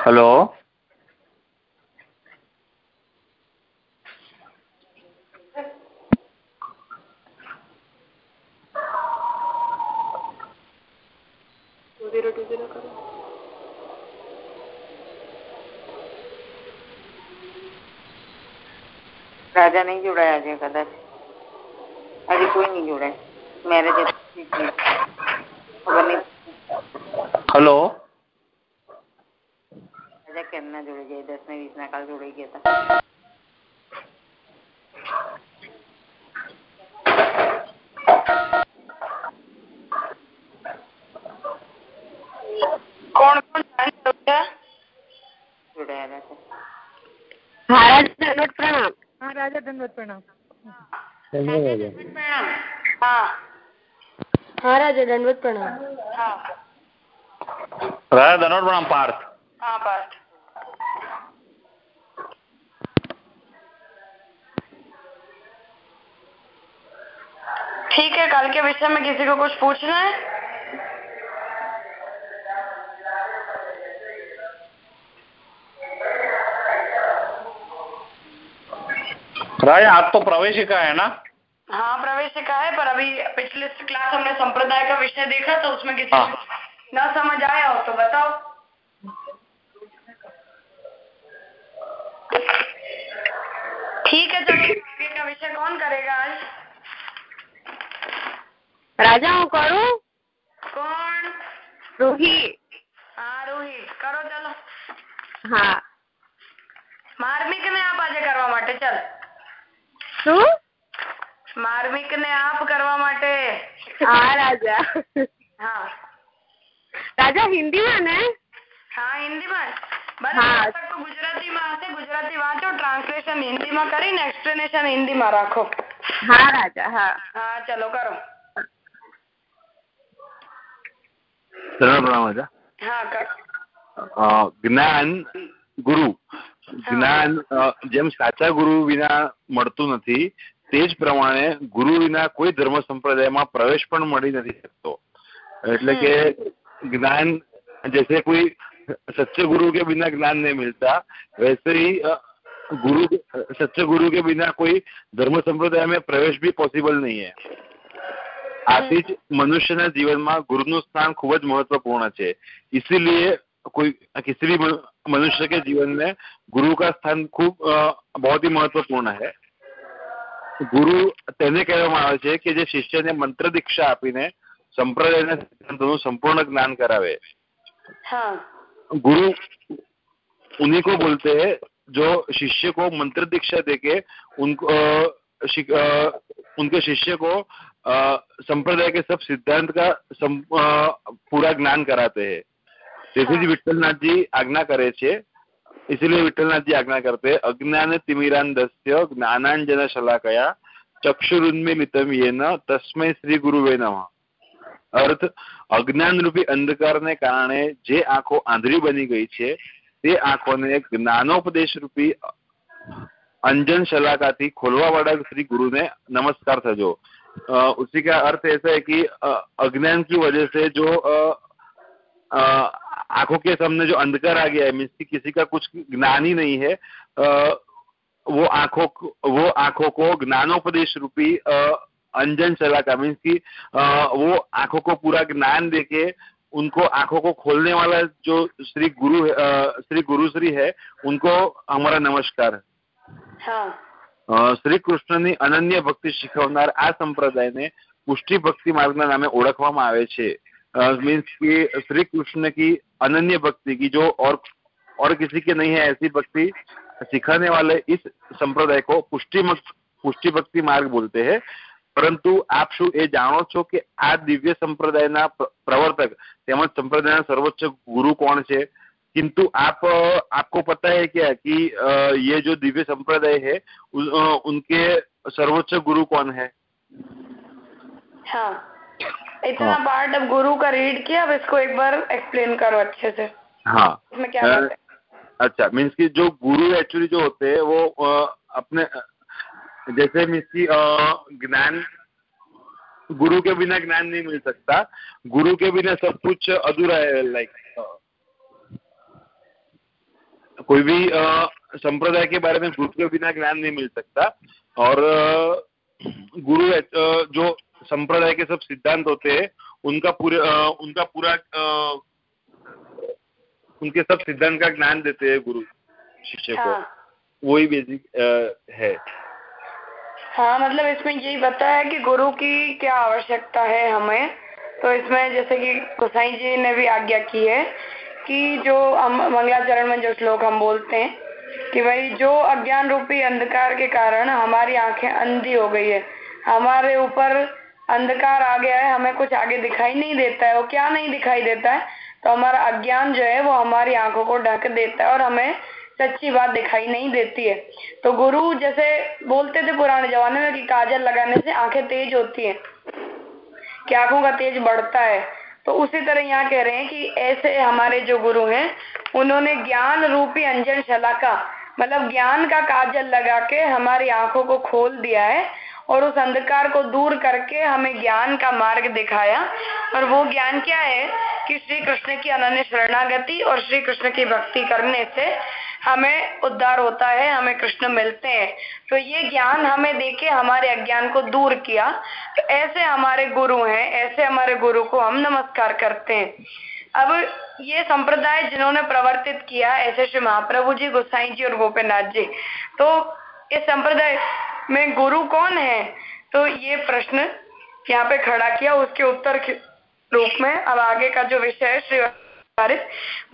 Hello. राजा नहीं जुड़ा है आज कदर। अरे कोई नहीं जुड़ा है। मैरिज तो हेलो। જાય દસ ને વીસ ના કાલ જોડાઈ ગયા હતા કોણ કોણ જાણી શકશે જોડાયેલા છે મહારાજ દંડવત પ્રણામ હા રાજા દંડવત પ્રણામ પ્રણામ હા હા રાજા દંડવત પ્રણામ હા ठीक है कल के विषय में किसी को कुछ पूछना है? राय आज तो प्रवेशिका है ना? हाँ प्रवेशिका है पर अभी पिछले क्लास हमने संप्रदाय का विषय देखा तो उसमें किसी हाँ। न समझ आया हो तो बताओ ठीक है चलो आगे का विषय कौन करेगा आज राजा हूँ करू। कौन? हाँ रोही। करो चलो। हाँ। मार्मिक ने आप आज चल। शू मार्मिक ने आप करवा माटे। हाँ, राजा। हाँ। राजा हिंदी हाँ हिंदी में। बस हाँ। तो गुजराती में गुजराती वाचो ट्रांसलेशन हिंदी में करी एक्सप्लेनेशन हिंदी में हाँ राजा हाँ। हाँ चलो करो। ધનોટ પ્રણામ રાજા હા કરો અ, જ્ઞાન ગુરુ જ્ઞાન અ, જેમ સાચા ગુરુ વિના મળતું નથી તે જ પ્રમાણે ગુરુ વિના કોઈ ધર્મ સંપ્રદાયમાં પ્રવેશ પણ મળી નથી શકતો એટલે કે ज्ञान जैसे कोई सच्चे गुरु के बिना ज्ञान नहीं मिलता वैसे ही अ, गुरु सच्चे गुरु के बिना कोई धर्म संप्रदाय में प्रवेश भी पॉसिबल नहीं है આથી જ મનુષ્યના જીવનમાં ગુરુનું સ્થાન ખૂબ જ મહત્વપૂર્ણ છે इसीलिए कोई किसी भी मनुष्य के जीवन में गुरु का स्थान खूब बहुत ही महत्वपूर्ण है ગુરુ તેને કહેવામાં આવે છે કે જે શિષ્યને મંત્ર દીક્ષા આપીને સંપ્રદાયના સિદ્ધાંતોનું સંપૂર્ણ જ્ઞાન કરાવે गुरु उन्हीं को बोलते हैं जो शिष्य को मंत्र दीक्षा देके उनको उनके शिष्य को अ, संप्रदाय के सब सिद्धांत का सम, अ, पूरा ज्ञान कराते हैं તેથી જ વિઠ્ઠલનાથજી આજ્ઞા કરે છે इसीलिए विठ्ठलनाथजी आज्ञा करते अज्ञान तिमिरांधस्य ज्ञानांजन शलाकया चक्षुरुन्मिलितम येन तस्मै શ્રી ગુરુવે નમઃ અર્થ અજ્ઞાન રૂપી અંધકારને કારણે જે આંખો આંધળી બની ગઈ છે તે આંખોને જ્ઞાનોપદેશ રૂપી अंजन शलाका थी खोलवा वाला श्री गुरु ने नमस्कार था जो। अ, उसी का अर्थ ऐसा है कि अज्ञान की वजह से जो आँखों के सामने जो अंधकार आ गया है मीन्स की किसी का कुछ ज्ञान ही नहीं है अ, वो आँखों वो आँखों को ज्ञानोपदेश रूपी अंजन शलाका मीन्स की अ, वो आँखों को पूरा ज्ञान देके उनको आँखों को खोलने वाला जो श्री गुरु है, अ, श्री है उनको हमारा नमस्कार। હા અ, શ્રી કૃષ્ણની અનન્ય ભક્તિ શીખવનાર આ સંપ્રદાયને પુષ્ટિ ભક્તિ માર્ગના નામે ઓળખવામાં આવે છે मीन्स कि श्री कृष्ण की अनन्य भक्ति की जो और और किसी की नहीं है ऐसी भक्ति सिखाने वाले इस संप्रदाय को पुष्टि मक- પુષ્ટિ ભક્તિ માર્ગ બોલતે હૈ પરંતુ આપ શું એ જાણો છો કે આ દિવ્ય સંપ્રદાયના પ્ર- પ્રવર્તક તેમજ સંપ્રદાયના સર્વોચ્ચ ગુરુ કોણ છે किंतु आप आपको पता है क्या कि ये जो दिव्य संप्रदाय है अ, उनके सर्वोच्च गुरु कौन है? हाँ। इतना हाँ। पार्ट अब गुरु का रीड किया अब इसको एक बार एक्सप्लेन करो अच्छे से। हाँ। इसमें क्या है? अच्छा मीन्स कि जो गुरु एक्चुअली जो होते हैं वो अ, अपने जैसे मीन्स की ज्ञान गुरु के बिना ज्ञान नहीं मिल सकता। गुरु के बिना सब कुछ अधूरा है लाइक कोई भी संप्रदाय के बारे में गुरु के बिना ज्ञान नहीं मिल सकता। और गुरु जो संप्रदाय के सब सिद्धांत होते हैं उनका पूरे उनका पूरा उनके सब सिद्धांत का ज्ञान देते हैं गुरु शिष्य को हाँ। वही बेसिक है। हाँ मतलब इसमें यही बताया है कि गुरु की क्या आवश्यकता है हमें। तो इसमें जैसे कि गोसाई जी ने भी आज्ञा की है कि जो मंगलाचरण में जो श्लोक हम बोलते हैं, कि भाई जो अज्ञान रूपी अंधकार के कारण हमारी आँखें अंधी हो गई है, हमारे ऊपर अंधकार आ गया है, हमें कुछ आगे दिखाई नहीं देता है वो क्या नहीं दिखाई देता है? तो हमारा अज्ञान जो है वो हमारी आँखों को ढक देता है और हमें सच्ची बात दिखाई नहीं देती है। तो गुरु जैसे बोलते थे पुराने जमाने में कि काजल लगाने से आँखें तेज होती हैं, कि आँखों का तेज बढ़ता है। तो उसी तरह यहाँ कह रहे हैं कि ऐसे हमारे जो गुरु हैं, उन्होंने ज्ञान रूपी अंजन शलाका मतलब ज्ञान का काजल लगा के हमारी आँखों को खोल दिया है और उस अंधकार को दूर करके हमें ज्ञान का मार्ग दिखाया। और वो ज्ञान क्या है कि श्री कृष्ण की अनन्य शरणागति और श्री कृष्ण की भक्ति करने से हमें उद्धार होता है, हमें कृष्ण मिलते हैं। तो ये ज्ञान हमें देके हमारे अज्ञान को दूर किया। तो ऐसे हमारे गुरु हैं, ऐसे हमारे गुरु को हम नमस्कार करते हैं। अब ये संप्रदाय जिन्होंने प्रवर्तित किया, ऐसे श्री महाप्रभु जी, गोसाई जी और गोपीनाथ जी तो इस संप्रदाय में गुरु कौन है? तो ये प्रश्न यहाँ पे खड़ा किया। उसके उत्तर के रूप में अब आगे का जो विषय है, श्री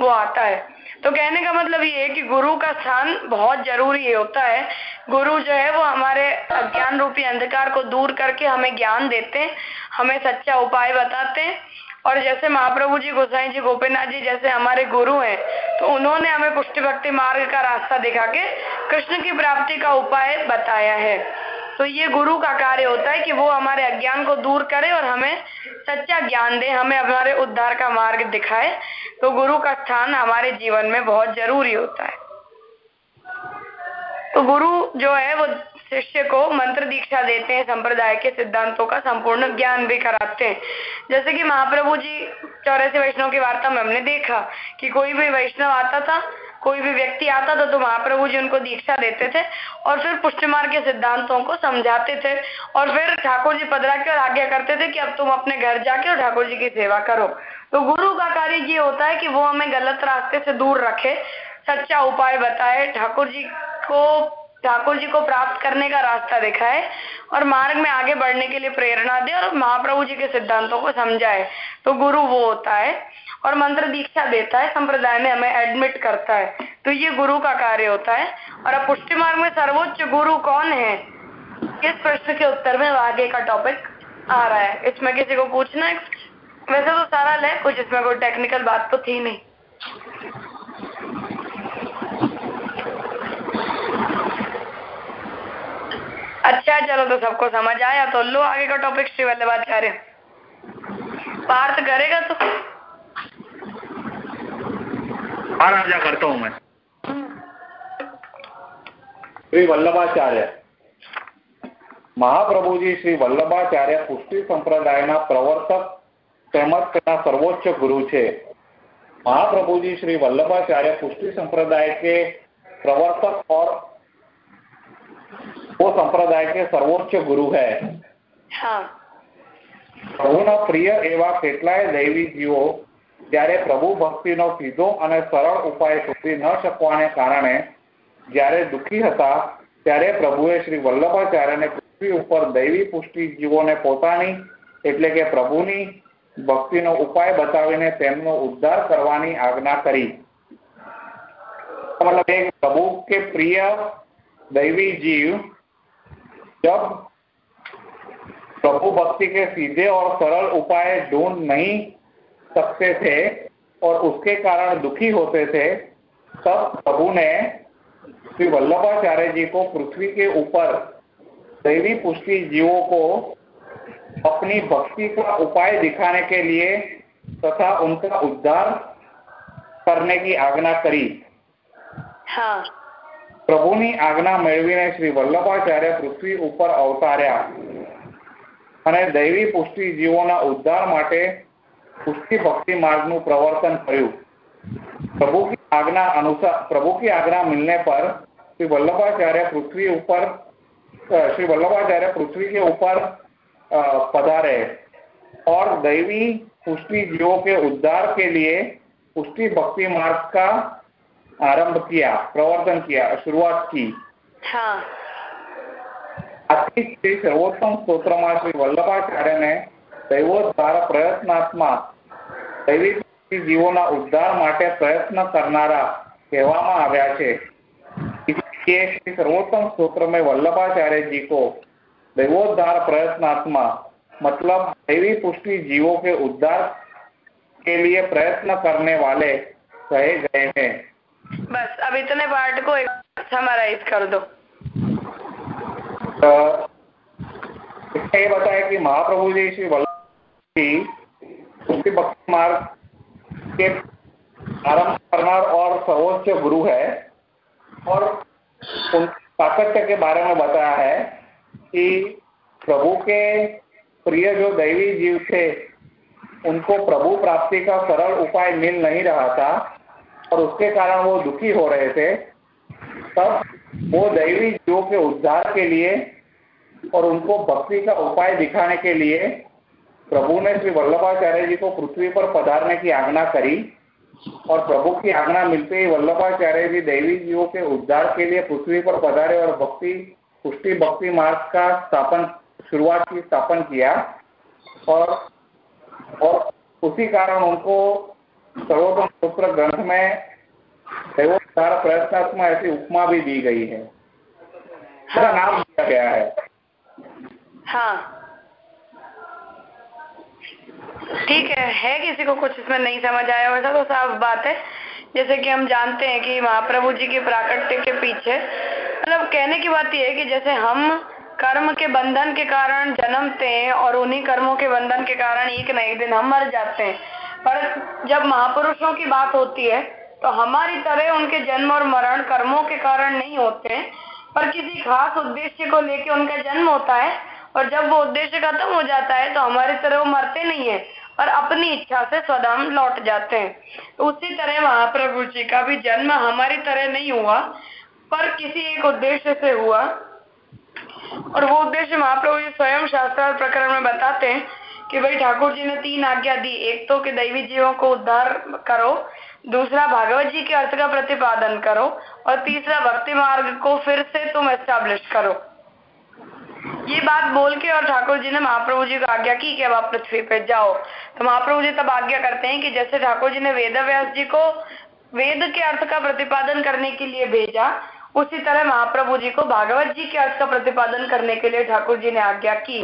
वो आता है। तो कहने का मतलब ये है कि गुरु का स्थान बहुत ज़रूरी होता है। गुरु जो है वो हमारे अज्ञान रूपी अंधकार को दूर करके हमें ज्ञान देते हैं, हमें सच्चा उपाय बताते हैं। और जैसे महाप्रभु जी, गोसाई जी, गोपीनाथ जी जैसे हमारे गुरु हैं तो उन्होंने हमें पुष्टि भक्ति मार्ग का रास्ता दिखा के कृष्ण की प्राप्ति का उपाय बताया है। तो ये गुरु का कार्य होता है कि वो हमारे अज्ञान को दूर करे और हमें सच्चा ज्ञान दे, हमें हमारे उद्धार का मार्ग दिखाए। तो गुरु का स्थान हमारे जीवन में बहुत ज़रूरी होता है। तो गुरु जो है, वो शिष्य को मंत्र दीक्षा देते हैं, संप्रदाय के सिद्धांतों का संपूर्ण ज्ञान भी कराते हैं। जैसे कि महाप्रभु जी चौरासी वैष्णव की वार्ता में हमने देखा कि कोई भी वैष्णव आता था कोई भी व्यक्ति आता था तो महाप्रभु जी उनको दीक्षा देते थे और फिर पुष्टिमार्ग के सिद्धांतों को समझाते थे और फिर ठाकुर जी पधरा के और आज्ञा करते थे कि अब तुम अपने घर जाके और ठाकुर जी की सेवा करो। तो गुरु का कार्य ये होता है कि वो हमें गलत रास्ते से दूर रखे, सच्चा उपाय बताए, ठाकुर जी को, ठाकुर जी को प्राप्त करने का रास्ता दिखाए और मार्ग में आगे बढ़ने के लिए प्रेरणा दे और महाप्रभु जी के सिद्धांतों को समझाए। तो गुरु वो होता है। और मंत्र दीक्षा देता है, संप्रदाय में हमें एडमिट करता है। तो ये गुरु का कार्य होता है। और अब पुष्टि मार्ग में सर्वोच्च गुरु कौन है? इस प्रश्न के उत्तर में आगे का टॉपिक आ रहा है। इसमें किसी को पूछना है? वैसे तो सरल है कुछ इसमें कोई टेक्निकल बात तो थी नहीं। अच्छा चलो तो सबको समझ आया। तो लो, आगे का टॉपिक श्री वल्लभाचार्य पार्थ करेगा तो? हाँ राजा करता हूँ मैं श्री વલ્લભાચાર્ય મહાપ્રભુજી શ્રી વલ્લભાચાર્ય પુષ્ટિ સંપ્રદાયના પ્રવર્તક તેમજ તેના સર્વોચ્ચ गुरु છે महाप्रभुजी श्री वल्लभाचार्य पुष्टि संप्रदाय के प्रवर्तक और वो संप्रदाय के સર્વોચ્ચ ગુરુ है હા પ્રભુના પ્રિય એવા કેટલાય દૈવી જીવો જ્યારે પ્રભુ ભક્તિનો સીધો અને સરળ ઉપાય શોધી ન શકવાને કારણે જ્યારે દુઃખી હતા ત્યારે પ્રભુએ શ્રી વલ્લભાચાર્યને પૃથ્વી ઉપર દૈવી પુષ્ટિ જીવોને પોતાની એટલે કે પ્રભુની ભક્તિનો ઉપાય બતાવીને તેમનો ઉદ્ધાર કરવાની આજ્ઞા કરી मतलब एक प्रभु के प्रिय दैवी जीव जब प्रभु भक्ति के सीधे और सरल उपाय ढूंढ नहीं सकते थे और उसके कारण दुखी होते थे तब प्रभु ने श्री वल्लभाचार्य जी को पृथ्वी के ऊपर दैवी पुष्टि जीवों को अपनी भक्ति का उपाय दिखाने के लिए तथा उनका उद्धार करने की आज्ञा કરી હા પ્રભુની આજ્ઞા મેળવીને શ્રી વલ્લભાચાર્ય પૃથ્વી ઉપર અવતાર્યા અને દૈવી પુષ્ટિ જીવોના ઉદ્ધાર માટે પુષ્ટિ ભક્તિ માર્ગનું પ્રવર્તન કર્યું પ્રભુ की आज्ञा अनुसार प्रभु की आज्ञा मिलने पर श्री वल्लभाचार्य पृथ्वी ऊपर श्री वल्लभाचार्य पृथ्वी के ऊपर पधारे और दैवी पुष्टि जीवों के उद्धार के लिए पुष्टि भक्ति मार्ग का आरंभ किया प्रवर्तन किया शुरुआत की हाँ श्री सर्वोत्तम સ્તોત્રમાં શ્રી વલ્લભાચાર્યને દૈવોદ્ધાર પ્રયત્નાત્મા દૈવિક જીવોના ઉદ્ધાર માટે પ્રયત્ન કરનારા કહેવામાં આવ્યા છે इसलिए श्री सर्वोत्तम स्त्रोत्र में वल्लभाचार्य जी को दैवोद्धार प्रयत्नात्मा मतलब दैवी पुष्टि जीवों के उद्धार के लिए प्रयत्न करने वाले कहे गए हैं बस अब इतने पार्ट को एक समराइज कर दो इसमें ये बताया कि महाप्रभु जी श्री वल्लभ जी भक्ति मार्ग के आरंभ करना और सर्वोच्च गुरु है और उन साकत्य के बारे में बताया है कि प्रभु के प्रिय जो दैवी जीव थे, उनको प्रभु प्राप्ति का सरल उपाय मिल नहीं रहा था और उसके कारण वो दुखी हो रहे थे। तब वो दैवी जीवों के उद्धार के लिए और उनको भक्ति का उपाय दिखाने के लिए प्रभु ने श्री वल्लभाचार्य जी को पृथ्वी पर पधारने की आज्ञा करी और प्रभु की आज्ञा मिलते ही वल्लभाचार्य जी देवी जीवों के उद्धार के लिए पृथ्वी पर पधारे और भक्ति, पुष्टि भक्ति मार्ग का स्थापन, शुरुआत की स्थापन किया और और उसी कारण उनको सर्वोत्तम सूत्र ग्रंथ में देवोद्धार प्रयत्नात्मक ऐसी उपमा भी दी गई है हाँ। नाम दिया गया है हाँ ठीक है है किसी को कुछ इसमें नहीं समझ आया? वैसा तो साफ़ बात है। जैसे कि हम जानते हैं कि महाप्रभु जी के प्राकट्य के पीछे मतलब कहने की बात यह है कि जैसे हम कर्म के बंधन के कारण जन्मते हैं और उन्हीं कर्मों के बंधन के कारण एक न एक दिन हम मर जाते हैं। पर जब महापुरुषों की बात होती है तो हमारी तरह उनके जन्म और मरण कर्मों के कारण नहीं होते हैं। पर किसी खास उद्देश्य को लेकर उनका जन्म होता है, और जब वो उद्देश्य खत्म हो जाता है तो हमारी तरह वो मरते नहीं है। और अपनी इच्छा से स्वधाम लौट जाते हैं। उसी तरह महाप्रभु जी का भी जन्म हमारी तरह नहीं हुआ, पर किसी एक उद्देश्य से हुआ। और वो उद्देश्य महाप्रभु जी स्वयं शास्त्र प्रकरण में बताते हैं कि भाई ठाकुर जी ने तीन आज्ञा दी। एक तो कि दैवी जीवों को उद्धार करो, दूसरा भागवत जी के अर्थ का प्रतिपादन करो, और तीसरा भक्ति मार्ग को फिर से तुम एस्टेब्लिश करो। ये बात बोल के और ठाकुर जी ने महाप्रभु जी को आज्ञा की कि अब आप पृथ्वी पर जाओ। तो महाप्रभु जी तब आज्ञा करते हैं कि जैसे ठाकुर जी ने वेद व्यास जी को वेद के अर्थ का प्रतिपादन करने के लिए भेजा उसी तरह महाप्रभु जी को भागवत जी के अर्थ का प्रतिपादन करने के लिए ठाकुर जी ने आज्ञा की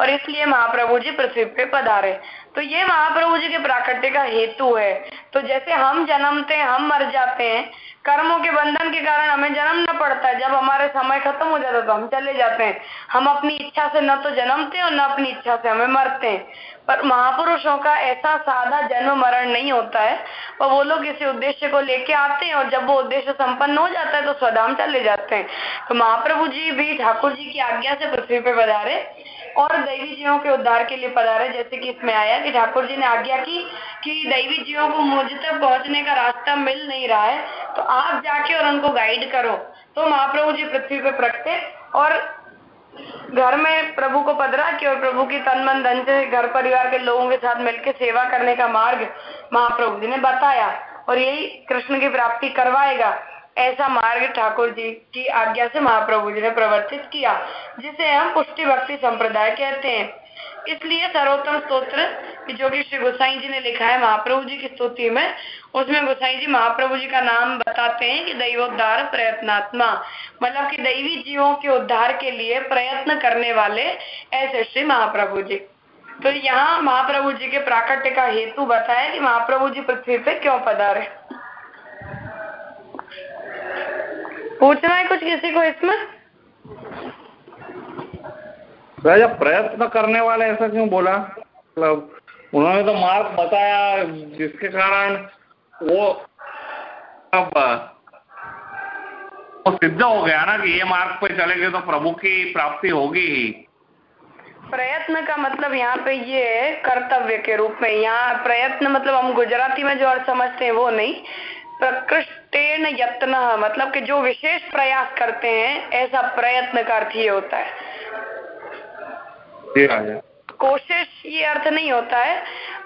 और इसलिए महाप्रभु जी पृथ्वी पे पधारे। तो ये महाप्रभु जी के प्राकट्य का हेतु है। तो जैसे हम जन्मते हैं, हम मर जाते हैं, कर्मों के बंधन के कारण हमें जन्मना पड़ता है। जब हमारे समय खत्म हो जाता है तो हम चले जाते हैं। हम अपनी इच्छा से न तो जन्मते और न अपनी इच्छा से हमें मरते हैं। पर महापुरुषों का ऐसा सादा जन्म मरण नहीं होता है। और वो लोग किसी उद्देश्य को लेके आते हैं और जब वो उद्देश्य संपन्न हो जाता है तो स्वधाम चले जाते हैं। तो महाप्रभु जी भी ठाकुर जी की आज्ञा से पृथ्वी पे पधारे और दैवी जीवों के उद्धार के लिए पधारे, जैसे कि इसमें आया कि ठाकुर जी ने आज्ञा की कि दैवी जीवों को मुझ तक पहुँचने का रास्ता मिल नहीं रहा है। तो आप जाके और उनको गाइड करो। तो महाप्रभु जी पृथ्वी पे प्रगटे और घर में प्रभु को पधरा की और प्रभु की तन मन धन से घर परिवार के लोगों के साथ मिलकर सेवा करने का मार्ग महाप्रभु जी ने बताया और यही कृष्ण की प्राप्ति करवाएगा। ऐसा मार्ग ठाकुर जी की आज्ञा से महाप्रभु जी ने प्रवर्तित किया, जिसे हम पुष्टि भक्ति संप्रदाय कहते हैं। इसलिए सर्वोत्तम स्त्रोत्र जो कि श्री गोसाई जी ने लिखा है, महाप्रभु जी की स्तुति में, उसमें गोसाई जी महाप्रभु जी का नाम बताते हैं कि दैवोद्धार प्रयत्नात्मा मतलब कि दैवी जीवों के उद्धार के लिए प्रयत्न करने वाले ऐसे श्री महाप्रभु जी। तो यहाँ महाप्रभु जी के प्राकट्य का हेतु बताया कि महाप्रभु जी पृथ्वी पे क्यों पधारे। पूछना है कुछ किसी को इसमें? राजा प्रयत्न करने वाले ऐसा क्यों बोला? मतलब उन्होंने तो मार्ग बताया, जिसके कारण वो अब, वो सिद्ध हो गया ना कि ये मार्ग पे चलेंगे तो प्रभु की प्राप्ति होगी ही। प्रयत्न का मतलब यहाँ पे ये कर्तव्य के रूप में। यहाँ प्रयत्न मतलब हम गुजराती में जो अर्थ समझते हैं, वो नहीं। प्रकृष्टेन यत्न मतलब कि जो विशेष प्रयास करते हैं, ऐसा प्रयत्न का अर्थ ये होता है। कोशिश ये अर्थ नहीं होता है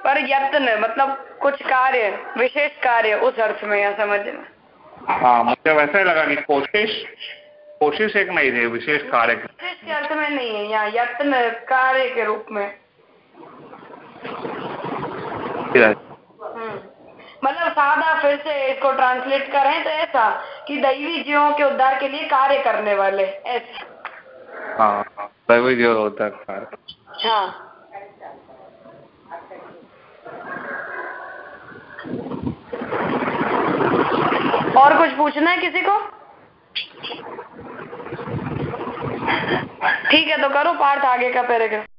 पर यत्न मतलब कुछ कार्य विशेष कार्य उस अर्थ में यहाँ समझना हाँ मुझे वैसे ही लगा कि कोशिश कोशिश एक नहीं थी विशेष कार्य। विशेष के अर्थ में नहीं है यहाँ यत्न कार्य के रूप में। राजा हम्म। मतलब सादा फिर से इसको ट्रांसलेट करें तो ऐसा कि दैवी जीवों के उद्धार के लिए कार्य करने वाले ऐसा। हाँ। हाँ तभी जो होता है कार्य हाँ और कुछ पूछना है किसी को ठीक है तो करो पार्थ आगे का पैराग्राफ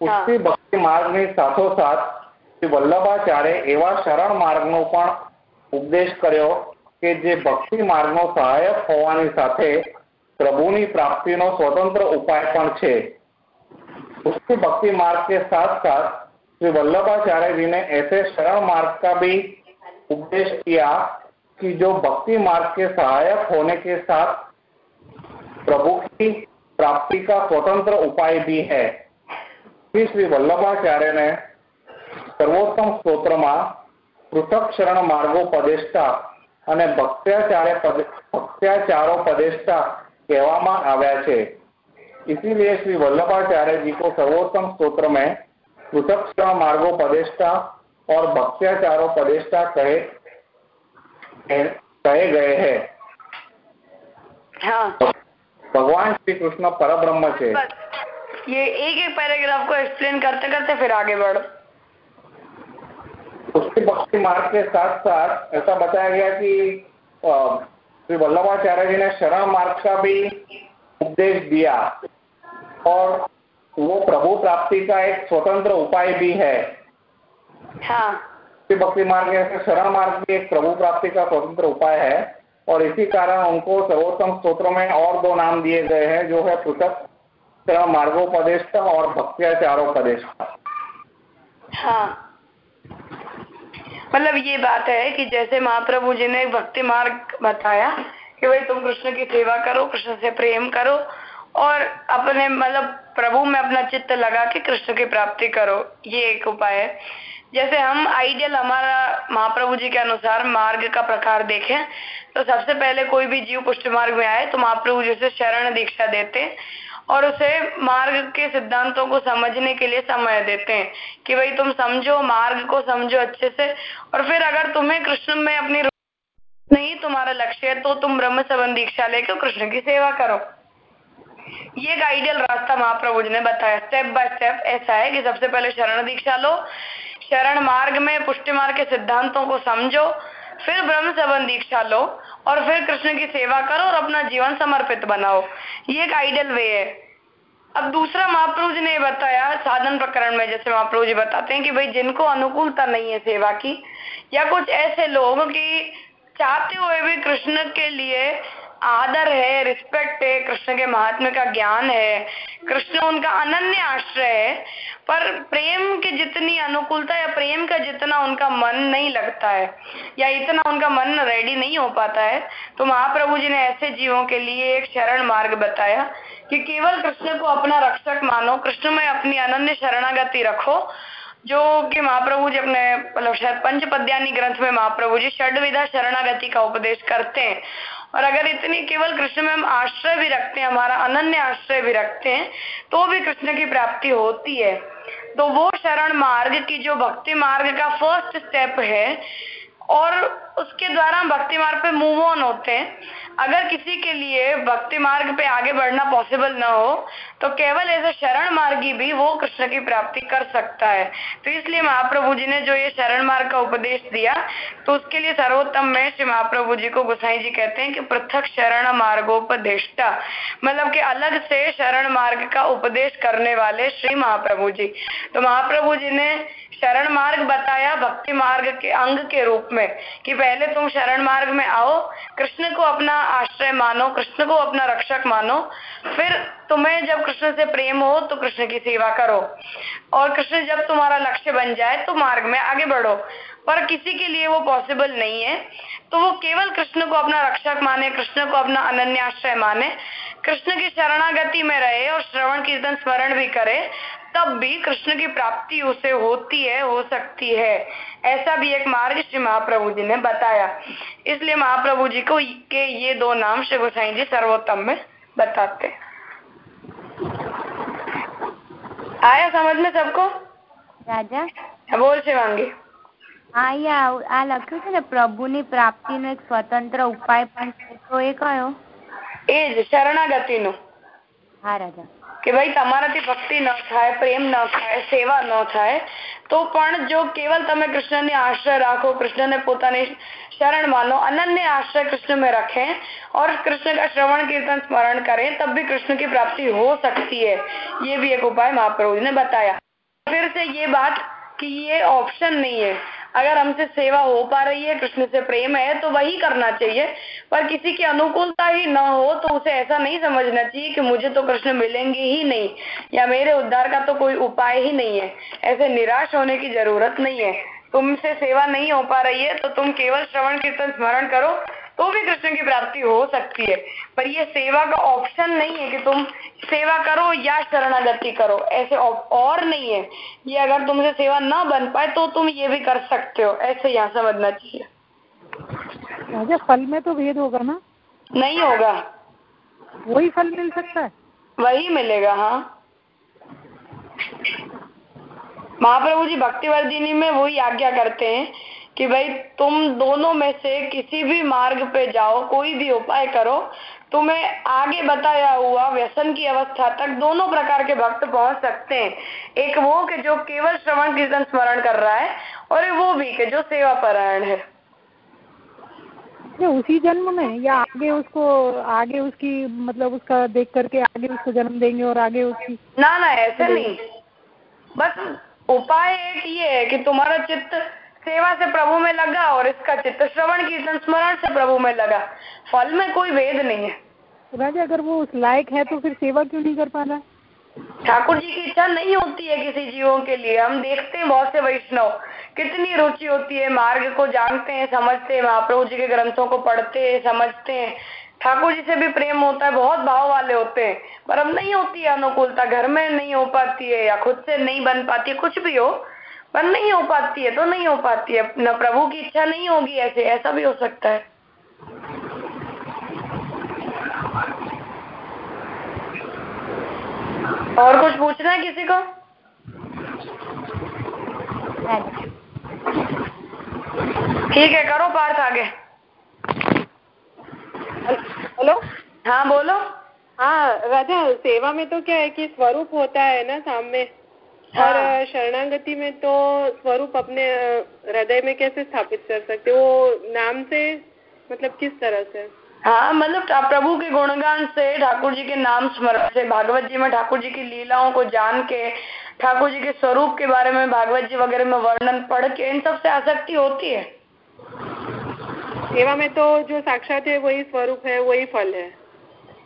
उसकी ભક્તિ માર્ગની સાથોસાથ શ્રી વલ્લભાચાર્ય એવા શરણ માર્ગનો પણ ઉપદેશ કર્યો કે જે ભક્તિ માર્ગનો સહાયક હોવાની સાથે પ્રભુની પ્રાપ્તિનો સ્વતંત્ર ઉપાય પણ છે उसकी भक्ति मार्ग के साथ साथ श्री वल्लभाचार्य जी ने ऐसे शरण मार्ग का भी उपदेश किया कि जो भक्ति मार्ग के सहायक होने के साथ प्रभु की प्राप्ति का स्वतंत्र उपाय भी है શ્રી શ્રી વલ્લભાચાર્યને સર્વોત્તમ સ્તોત્રમાં પૃથક શરણ માર્ગોપદેષ્ટા અને ભક્ત્યાચાર્ય પદ- ભક્ત્યાચારોપદેષ્ટા કહેવામાં આવ્યા છે इसीलिए श्री वल्लभाचार्य जी को सर्वोत्तम स्त्रोत्र में पृथक शरण मार्गोपदेष्टा और भक्त्याचारोपदेष्टा कहे कहे गए हैं हाँ भगवान श्री कृष्ण परब्रह्म છે बस ये एक एक पैराग्राफ को एक्सप्लेन करते करते फिर आगे बढ़ो उसके भक्ति मार्ग के साथ साथ ऐसा बताया गया कि अ, श्री वल्लभाचार्य जी ने शरण मार्ग का भी उपदेश दिया. और वो प्रभु प्राप्ति का एक स्वतंत्र उपाय भी है. हाँ. भक्ति मार्ग ऐसे शरण मार्ग भी एक प्रभु प्राप्ति का स्वतंत्र उपाय है. और इसी कारण उनको सर्वोत्तम स्तोत्रों में और दो नाम दिए गए हैं जो है पृथक शरण मार्गोपदेश और भक्त्याचारोपदेश हाँ. मतलब ये बात है कि जैसे महाप्रभु जी ने भक्ति मार्ग बताया कि भाई तुम कृष्ण की सेवा करो, कृष्ण से प्रेम करो और अपने मतलब प्रभु में अपना चित्त लगा के कृष्ण की प्राप्ति करो, ये एक उपाय है। जैसे हम आइडियल हमारा महाप्रभु जी के अनुसार मार्ग का प्रकार देखें तो सबसे पहले कोई भी जीव पुष्ट मार्ग में आए तो महाप्रभु जी से शरण दीक्षा देते और उसे मार्ग के सिद्धांतों को समझने के लिए समय देते हैं कि भाई तुम समझो, मार्ग को समझो अच्छे से। और फिर अगर तुम्हें कृष्ण में अपनी नहीं, तुम्हारा लक्ष्य है तो तुम ब्रह्म संबंध दीक्षा लेकर कृष्ण की सेवा करो। ये एक आइडियल रास्ता महाप्रभु जी ने बताया। स्टेप बाय स्टेप ऐसा है कि सबसे पहले शरण दीक्षा लो, शरण मार्ग में, पुष्टि मार्ग के सिद्धांतों को समझो, फिर ब्रह्म संबंध दीक्षा लो। और फिर कृष्ण की सेवा करो और अपना जीवन समर्पित बनाओ। ये एक आइडियल वे है। अब दूसरा महाप्रभु जी ने बताया, साधन प्रकरण में, जैसे महाप्रभु जी बताते हैं कि भाई जिनको अनुकूलता नहीं है सेवा की, या कुछ ऐसे लोग कि चाहते हुए भी कृष्ण के लिए आदर है रिस्पेक्ट है, कृष्ण के महात्म्य का ज्ञान है। कृष्ण उनका अनन्य आश्रय है, पर प्रेम की जितनी अनुकूलता या प्रेम का जितना उनका मन नहीं लगता है, या इतना उनका मन रेडी नहीं हो पाता है तो महाप्रभु जी ने ऐसे जीवों के लिए एक शरण मार्ग बताया कि केवल कृष्ण को अपना रक्षक मानो कृष्ण में अपनी अनन्य शरणागति रखो, जो कि महाप्रभु जी अपने मतलब शायद पंच पद्यानी ग्रंथ में महाप्रभु जी षडविधा शरणागति का उपदेश करते हैं। और अगर इतनी केवल कृष्ण में हम आश्रय भी रखते हैं, हमारा अनन्य आश्रय भी रखते हैं तो भी कृष्ण की प्राप्ति होती है। तो वो शरण मार्ग की जो भक्ति मार्ग का फ़र्स्ट स्टेप है और उसके द्वारा हम भक्ति मार्ग पे मूव ऑन होते हैं। अगर किसी के लिए भक्ति मार्ग पे आगे बढ़ना पॉसिबल न हो तो केवल ऐसे शरण मार्गी भी वो कृष्ण की प्राप्ति कर सकता है। तो इसलिए महाप्रभु जी ने जो ये शरण मार्ग का उपदेश दिया तो उसके लिए सर्वोत्तम में श्री महाप्रभु जी को गोसाई जी कहते हैं कि पृथक शरण मार्गोपदेष्टा मतलब कि अलग से शरण मार्ग का उपदेश करने वाले श्री महाप्रभु जी। तो महाप्रभु जी ने शरण मार्ग बताया भक्ति मार्ग के अंग के रूप में कि पहले तुम शरण मार्ग में आओ, कृष्ण को अपना आश्रय मानो, कृष्ण को अपना रक्षक मानो। फिर तुम्हें जब कृष्ण से प्रेम हो तो कृष्ण की सेवा करो। और कृष्ण जब तुम्हारा लक्ष्य बन जाए तो मार्ग में आगे बढ़ो। पर किसी के लिए वो पॉसिबल नहीं है। तो वो केवल कृष्ण को अपना रक्षक माने, कृष्ण को अपना अनन्याश्रय माने। कृष्ण की शरणागति में रहे और श्रवण, कीर्तन, स्मरण भी करे। तब भी कृष्ण की प्राप्ति उसे होती है हो सकती है ऐसा भी एक मार्ग श्री महाप्रभु जी ने बताया इसलिए महाप्रभु जी को के ये दो नाम श्री गोसाई जी सर्वोत्तम में बताते आया समझ में सबको રાજા बोल शिवांगी હા અહીંયા આ લખ્યું છે ને પ્રભુની પ્રાપ્તિનો એક સ્વતંત્ર ઉપાય પણ છે તો એ કયો એ જ શરણાગતિનું હા રાજા કે ભાઈ તમારાથી ભક્તિ ન થાય પ્રેમ ન થાય સેવા ન થાય તો પણ જો केवल તમે કૃષ્ણને આશ્રય રાખો કૃષ્ણને પોતાની शरण मानो अनन्य आश्रय कृष्ण में रखें और कृष्ण का श्रवण कीर्तन स्मरण करें तब भी कृष्ण की प्राप्ति हो सकती है ये भी एक उपाय महाप्रभु जी ने बताया फिर से ये बात कि ये ऑप्शन नहीं है अगर हमसे सेवा हो पा रही है, कृष्ण से प्रेम है तो वही करना चाहिए। पर किसी की अनुकूलता ही न हो तो उसे ऐसा नहीं समझना चाहिए कि मुझे तो कृष्ण मिलेंगे ही नहीं, या मेरे उद्धार का तो कोई उपाय ही नहीं है। ऐसे निराश होने की ज़रूरत नहीं है। तुमसे सेवा नहीं हो पा रही है तो तुम केवल श्रवण कीर्तन स्मरण करो तो भी कृष्ण की प्राप्ति हो सकती है। पर ये सेवा का ऑप्शन नहीं है कि तुम सेवा करो या शरणागति करो। ऐसे और नहीं है ये अगर तुमसे सेवा न बन पाए तो तुम ये भी कर सकते हो। ऐसे यहाँ समझना चाहिए। राजा फल में तो भेद होगा ना? नहीं होगा। वही फल मिल सकता है। वही मिलेगा हाँ। महाप्रभु जी भक्तिवर्दिनी में वही आज्ञा करते हैं कि भाई तुम दोनों में से किसी भी मार्ग पे जाओ कोई भी उपाय करो। तुम्हें आगे बताया हुआ व्यसन की अवस्था तक दोनों प्रकार के भक्त पहुँच सकते हैं। एक वो कि जो केवल श्रवण कीर्तन स्मरण कर रहा है और वो भी कि जो सेवा परायण है। उसी जन्म में या आगे उसको आगे उसकी मतलब उसका देख करके आगे उसको जन्म देंगे और आगे उसकी ना ना ऐसे नहीं। बस उपाय एक ये है कि तुम्हारा चित्त सेवा से प्रभु में लगा और इसका चित्त श्रवण कीर्तन स्मरण से प्रभु में लगा। फल में कोई भेद नहीं है। राजा अगर वो उस लायक है तो फिर सेवा क्यों नहीं कर पा रहा? ठाकुर जी की इच्छा नहीं होती है किसी जीवों के लिए। हम देखते हैं बहुत से वैष्णव। कितनी रुचि होती है मार्ग को जानते हैं समझते हैं महाप्रभु जी के ग्रंथों को पढ़ते हैं समझते हैं। ठाकुर जी से भी प्रेम होता है बहुत भाव वाले होते हैं। पर अब नहीं होती है अनुकूलता। घर में नहीं हो पाती है या खुद से नहीं बन पाती है कुछ भी हो पर नहीं हो पाती है तो नहीं हो पाती है। न प्रभु की इच्छा नहीं होगी ऐसे ऐसा भी हो सकता है। और कुछ पूछना है किसी को? ठीक है करो पार्थ आगे। हेलो? हाँ बोलो। हाँ राजा सेवा में तो क्या है कि स्वरूप होता है ना सामने। और शरणागति में तो स्वरूप अपने हृदय में कैसे स्थापित कर सकते वो नाम से मतलब किस तरह से? हाँ मतलब प्रभु के गुणगान से ठाकुर जी के नाम स्मरण से भागवत जी में ठाकुर जी की लीलाओं को जान के ठाकुर जी के स्वरूप के बारे में भागवत जी वगैरह में वर्णन पढ़ के इन सबसे आसक्ति होती है। सेवा में तो जो साक्षात है वही स्वरूप है वही फल है।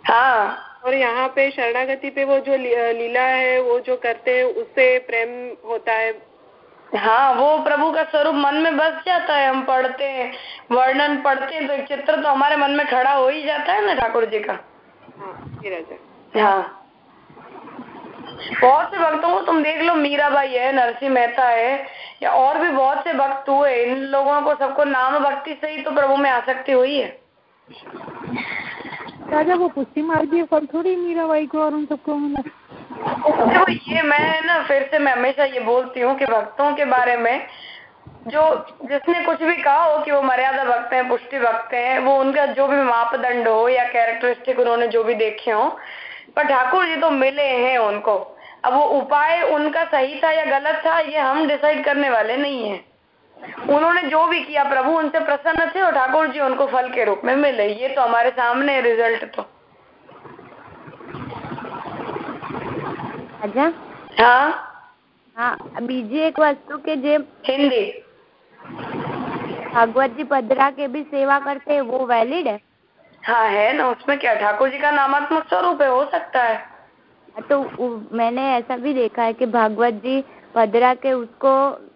हाँ। और यहाँ पे शरणागति पे वो जो लीला है वो जो करते हैं उससे प्रेम होता है। हाँ वो प्रभु का स्वरूप मन में बस जाता है हम पढ़ते हैं वर्णन पढ़ते हैं तो एक चित्र तो हमारे मन में खड़ा हो ही जाता है ना ठाकुर जी का। हाँ हाँ। बहुत से भक्तों को तुम देख लो मीराबाई है नरसिंह मेहता है या और भी बहुत से भक्त हुए इन लोगों को सबको नाम भक्ति से ही तो प्रभु में आसक्ति हुई है। राजा, वो पुष्टि मार्गी फल थोड़ी मीराबाई को और उन सबको देखो ये मैं ना फिर से, मैं हमेशा ये बोलती हूँ कि भक्तों के बारे में, जो जिसने कुछ भी कहा हो कि वो मर्यादा भक्त हैं, पुष्टि भक्त हैं, वो उनका जो भी मापदंड हो या कैरेक्टरिस्टिक उन्होंने जो भी देखे हो, पर ठाकुर जी तो मिले हैं उनको। अब वो उपाय उनका सही था या गलत था, ये हम डिसाइड करने वाले नहीं है। उन्होंने जो भी किया प्रभु उनसे प्रसन्न थे और ठाकुर जी उनको फल के रूप में मिले ये तो हमारे सामने रिजल्ट तो રાજા हाँ હા બીજી એક વસ્તુ કે જે हिंदी भागवत जी पदरा के भी सेवा करते हैं वो वैलिड है हाँ है ना उसमें क्या ठाकुर जी का नामात्मक स्वरूप है हो सकता है तो मैंने ऐसा भी देखा है कि भागवत जी पदरा के उसको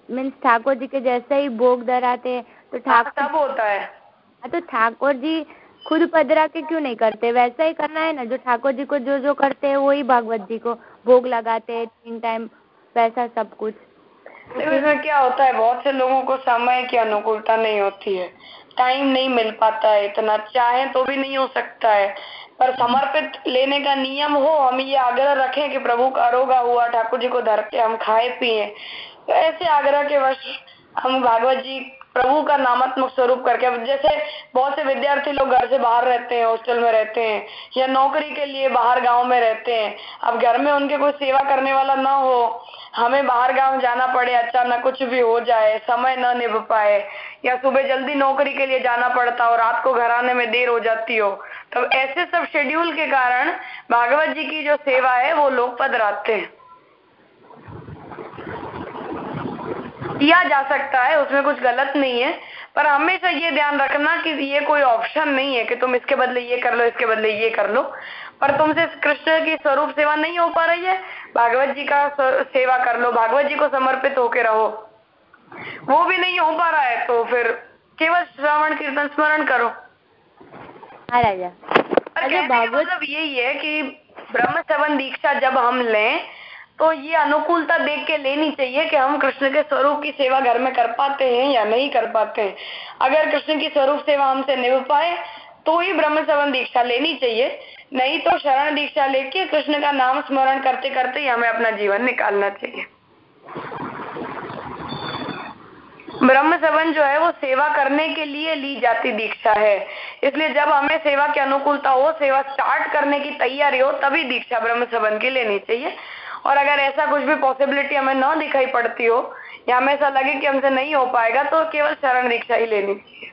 मीन्स ठाकुर जी के जैसे ही भोग धराते हैं तो हाँ, ठाकुर सब होता है। हाँ, तो ठाकुर जी खुद पधरा के क्यों नहीं करते? वैसा ही करना है ना जो ठाकुर जी को जो जो करते हैं वही भागवत जी को भोग लगाते हैं तीन टाइम वैसा सब कुछ। इसमें क्या होता है बहुत से लोगों को समय की अनुकूलता नहीं होती है। टाइम नहीं मिल पाता है इतना चाहे तो भी नहीं हो सकता है। पर समर्पित लेने का नियम हो हम ये आग्रह रखें कि प्रभु का अरोगा हुआ ठाकुर जी को धर के हम खाए पिए। तो ऐसे आग्रह के वश हम भागवत जी प्रभु का नामात्मक स्वरूप करके जैसे बहुत से विद्यार्थी लोग घर से बाहर रहते हैं, हॉस्टल में रहते हैं, या नौकरी के लिए बाहर गाँव में रहते हैं, अब घर में उनके कोई सेवा करने वाला ना हो, हमें बाहर गाँव जाना पड़े अचानक कुछ भी हो जाए, समय न निभ पाए, या सुबह जल्दी नौकरी के लिए जाना पड़ता हो, रात को घर आने में देर हो जाती हो तब ऐसे सब शेड्यूल के कारण भागवत जी की जो सेवा है, वो लोग पधराते हैं। किया जा सकता है उसमें कुछ गलत नहीं है पर हमेशा ये ध्यान रखना कि ये कोई ऑप्शन नहीं है कि तुम इसके बदले ये कर लो इसके बदले ये कर लो। पर तुमसे कृष्ण की स्वरूप सेवा नहीं हो पा रही है। भागवत जी का सेवा कर लो भागवत जी को समर्पित होके रहो। वो भी नहीं हो पा रहा है तो फिर केवल श्रवण कीर्तन स्मरण करो। हाँ राजा अच्छा मतलब यही है कि ब्रह्म सवन दीक्षा जब हम लें तो ये अनुकूलता देख के लेनी चाहिए कि हम कृष्ण के स्वरूप की सेवा घर में कर पाते हैं या नहीं कर पाते हैं। अगर कृष्ण की स्वरूप सेवा हमसे निभ पाए तो ही ब्रह्म सवन दीक्षा लेनी चाहिए। नहीं तो शरण दीक्षा लेके कृष्ण का नाम स्मरण करते करते ही हमें अपना जीवन निकालना चाहिए। ब्रह्म सवन जो है, वो सेवा करने के लिए ली जाती दीक्षा है। इसलिए जब हमें सेवा की अनुकूलता हो, सेवा स्टार्ट करने की तैयारी हो, तभी दीक्षा ब्रह्म सवन की लेनी चाहिए। और अगर ऐसा कुछ भी पॉसिबिलिटी हमें न दिखाई पड़ती हो या हमें ऐसा लगे कि हमसे नहीं हो पाएगा तो केवल शरण दीक्षा ही लेनी चाहिए।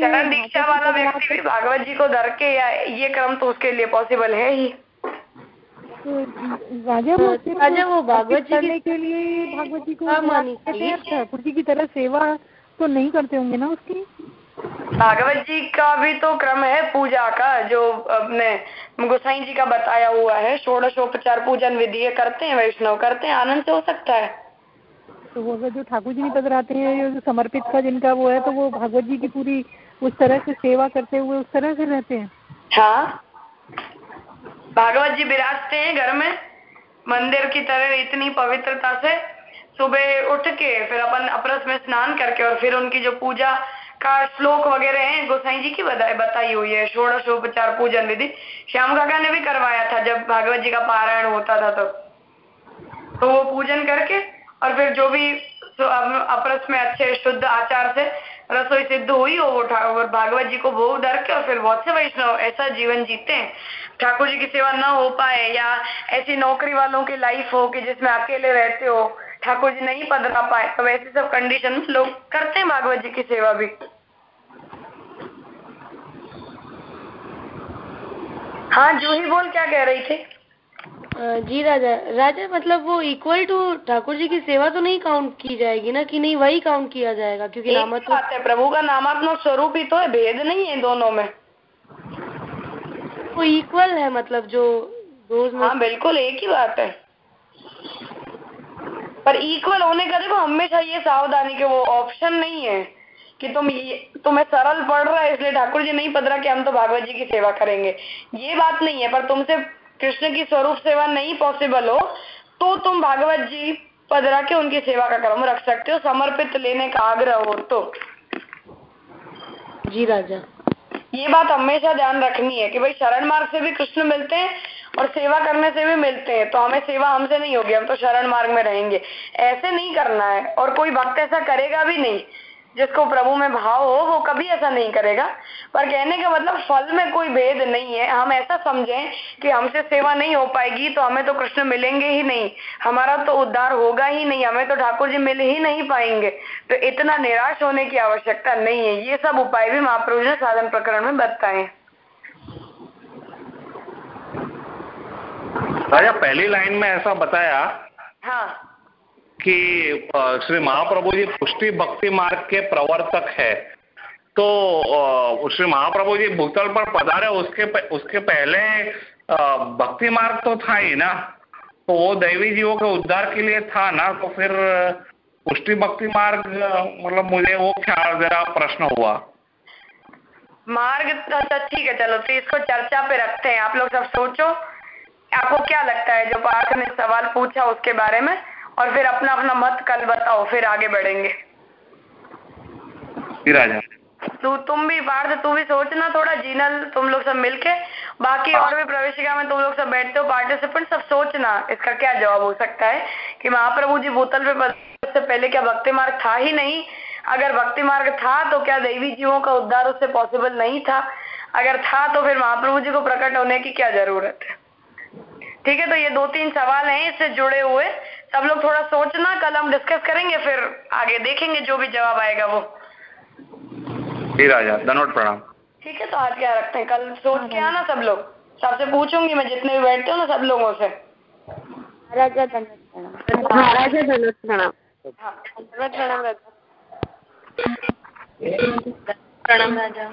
शरण दीक्षा वाला व्यक्ति भी भागवत जी को धर के या ये क्रम तो उसके लिए पॉसिबल है ही। तो राजा वो राजा वो भागवत जी करने के लिए भागवत जी को ठाकुर जी की तरह सेवा तो नहीं करते होंगे ना उसकी? भागवत जी का भी तो क्रम है पूजा का जो अपने गोसाई जी का बताया हुआ है षोड़शोपचार पूजन विधि करते हैं वैष्णव करते हैं आनंद से हो सकता है? तो वो जो ठाकुर जी पधराते हैं जो समर्पित का जिनका वो है तो वो भागवत जी की पूरी उस तरह से सेवा करते हुए उस तरह से रहते हैं? हाँ। भागवत जी विराजते हैं घर में मंदिर की तरह इतनी पवित्रता से सुबह उठ के फिर अपन अपरस में स्नान करके और फिर उनकी जो पूजा का श्लोक वगैरह है गोसाई जी की बताई हुई है षोड़शोपचार पूजन विधि। श्याम काका ने भी करवाया था जब भागवत जी का पारायण होता था तब। तो, वो पूजन करके और फिर जो भी अपरस में अच्छे शुद्ध आचार से रसोई सिद्ध हुई हो वो भागवत जी को भोग धर के और फिर बहुत से वैष्णव ऐसा जीवन जीते हैं। ठाकुर जी की सेवा न हो पाए या ऐसी नौकरी वालों की लाइफ हो कि जिसमें अकेले रहते हो ठाकुर जी नहीं पधरा पाए तो वैसे सब कंडीशन लोग करते हैं भागवत जी की सेवा भी। हाँ जूही बोल क्या कह रही थी? जी राजा राजा मतलब वो इक्वल टू ठाकुर जी की सेवा तो नहीं काउंट की जाएगी ना कि नहीं वही काउंट किया जाएगा क्योंकि नामत तो... बात है प्रभु का नामात्मक स्वरूप ही तो है भेद नहीं है दोनों में। वो इक्वल है मतलब जो रोज हाँ बिल्कुल एक ही बात है। पर इक्वल होने का देखो हमेशा ये सावधानी के वो ऑप्शन नहीं है कि तुम ये तुम्हें सरल पढ़ रहा है इसलिए ठाकुर जी नहीं पढ़ रहा कि हम तो भागवत जी की सेवा करेंगे। ये बात नहीं है पर तुमसे कृष्ण की स्वरूप सेवा नहीं पॉसिबल हो तो तुम भागवत जी पधरा के उनकी सेवा का क्रम रख सकते हो समर्पित लेने का आग्रह हो तो। जी राजा। ये बात हमेशा ध्यान रखनी है कि भाई शरण मार्ग से भी कृष्ण मिलते हैं और सेवा करने से भी मिलते हैं तो हमें सेवा हमसे नहीं होगी, हम तो शरण मार्ग में रहेंगे। ऐसे नहीं करना है, और कोई भक्त ऐसा करेगा भी नहीं, जिसको प्रभु में भाव हो, वो कभी ऐसा नहीं करेगा। पर कहने का मतलब फल में कोई भेद नहीं है। हम ऐसा समझें कि हमसे सेवा नहीं हो पाएगी तो हमें तो कृष्ण मिलेंगे ही नहीं। हमारा तो उद्धार होगा ही नहीं, हमें तो ठाकुर जी मिल ही नहीं पाएँगे। तो इतना निराश होने की आवश्यकता नहीं है। ये सब उपाय भी महाप्रभु ने साधन प्रकरण में बताए राजा पहली लाइन में ऐसा बताया हाँ। कि श्री महाप्रभु जी पुष्टि भक्ति मार्ग के प्रवर्तक है। तो श्री महाप्रभु जी भूतल पर पधारे उसके उसके पहले भक्ति मार्ग तो था ही ना। तो वो दैवी जीवों के उद्धार के लिए था ना तो फिर पुष्टि भक्ति मार्ग मतलब मुझे वो ख्याल जरा प्रश्न हुआ। मार्ग अच्छा ठीक है चलो तो इसको चर्चा पे रखते हैं। आप लोग सब सोचो। आपको क्या लगता है? जो पार्थ ने सवाल पूछा उसके बारे में और फिर अपना अपना मत कल बताओ फिर आगे बढ़ेंगे। जी राजा तू तुम भी पार्थ तू भी सोचना थोड़ा जीनल तुम लोग सब मिलके। बाकी और भी प्रवेशिका में तुम लोग सब बैठते हो पार्टिसिपेंट सब सोचना इसका क्या जवाब हो सकता है? कि महाप्रभु जी बोतल पे उससे पहले क्या भक्ति मार्ग था ही नहीं? अगर भक्ति मार्ग था तो क्या दैवी जीवों का उद्धार उससे पॉसिबल नहीं था? अगर था तो फिर महाप्रभु जी को प्रकट होने की क्या ज़रूरत है? ठीक है तो ये दो तीन सवाल हैं इससे जुड़े हुए। सब लोग थोड़ा सोचना कल हम डिस्कस करेंगे फिर आगे देखेंगे जो भी जवाब आएगा वो। जी राजा धन्यवाद प्रणाम। ठीक है तो आज क्या रखते हैं? कल सोच के आना सब लोग। सबसे पूछूँगी मैं जितने भी बैठते हो ना सब लोगों से। राजा धन्यवाद प्रणाम। प्रणाम। हाँ प्रणाम राजा। प्रणाम राजा।